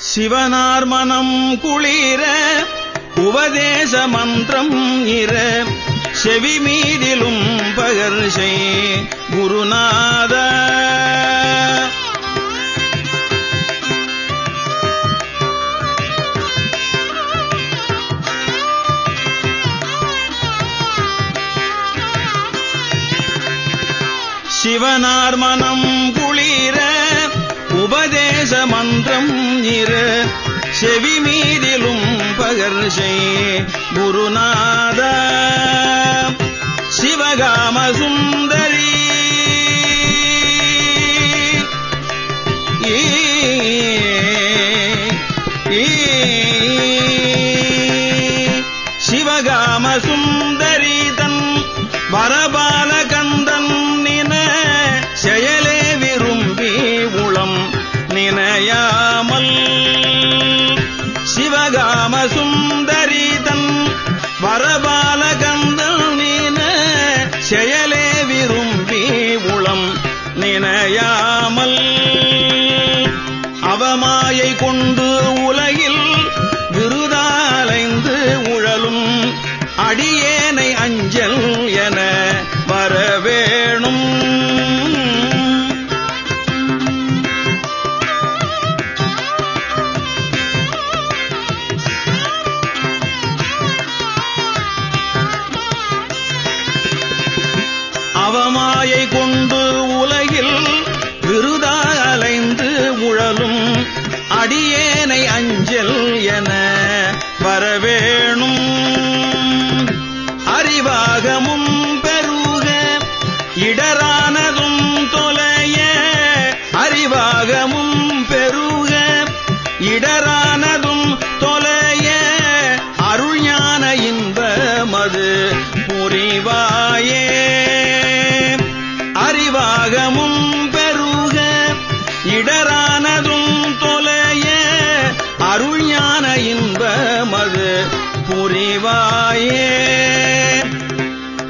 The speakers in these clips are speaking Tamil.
சிவனார் மனம் குளிர உபதேச மந்திரம் இர. செவி மீதிலும் பகர்ஷை குருநாத. சிவனார் மனம் குளிர உபதேச மந்திரம் இரு. செவி மீதிலும் பகர்ஷை குருநாத சிவகாம சுந்தரி. சிவகாம சுந்தரி. கொண்டு உலகில் விருதாலைந்து உழலும் அடியேனை அஞ்சல் என வரவேணும். அவமாயை கொண்டு அஞ்சல் என வரவேணும். அறிவாகமும் பெருக இடரானதும் தொலைய அறிவாகமும் பெருக இடரானதும் தொலைய அருள்ஞான இன்பமது புரிவாயே. அறிவாகமும் பெருக இடரானதும் தொலை அருள் ஞான இன்பமது புரிவாயே.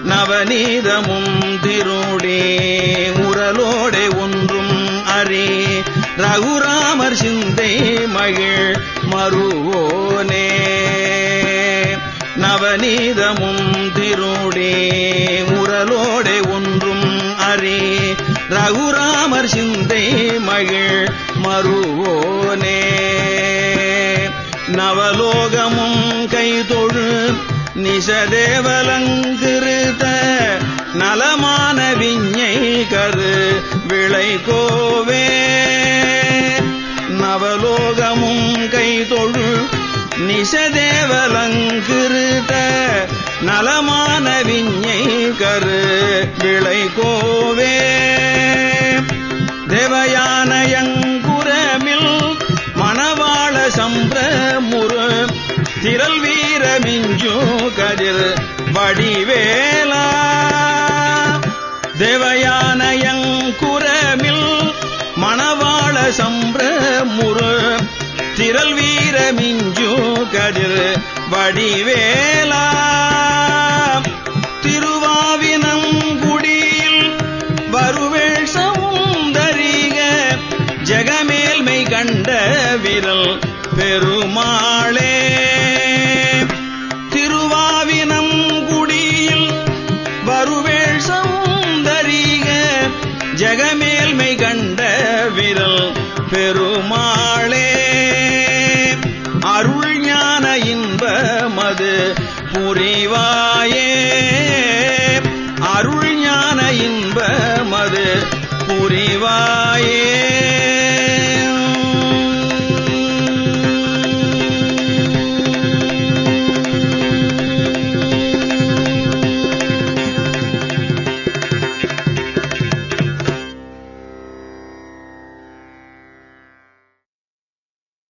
நவநீதமும் திருடே உரலோடே ஒன்றும் அரே ரகுராமர் சிந்தை மகிழ் மருவோனே நவநீதமும் திருடே உரலோடே ஒன்றும் அரே ரகுராமர் சிந்தை மகிழ் மருவோனே நவலோகமும் கைதொழு. நிசதேவலங்கிருத நலமான விஞ்ஞை கரு விளை கோவே. நவலோகமும் கைதொழு. நிசதேவலங்கிருத நலமான வடிவேலா. தேவயானயங்குரமில் மணவாள சம்பிரமுரு திரள் வீரமிஞ்சு கதிர் வடிவேலா. மேல்மை கண்ட விரல் பெருமாளே. அருள் ஞான இன்பமது புரிவாயே. அருள் ஞான இன்பமது புரிவாயே.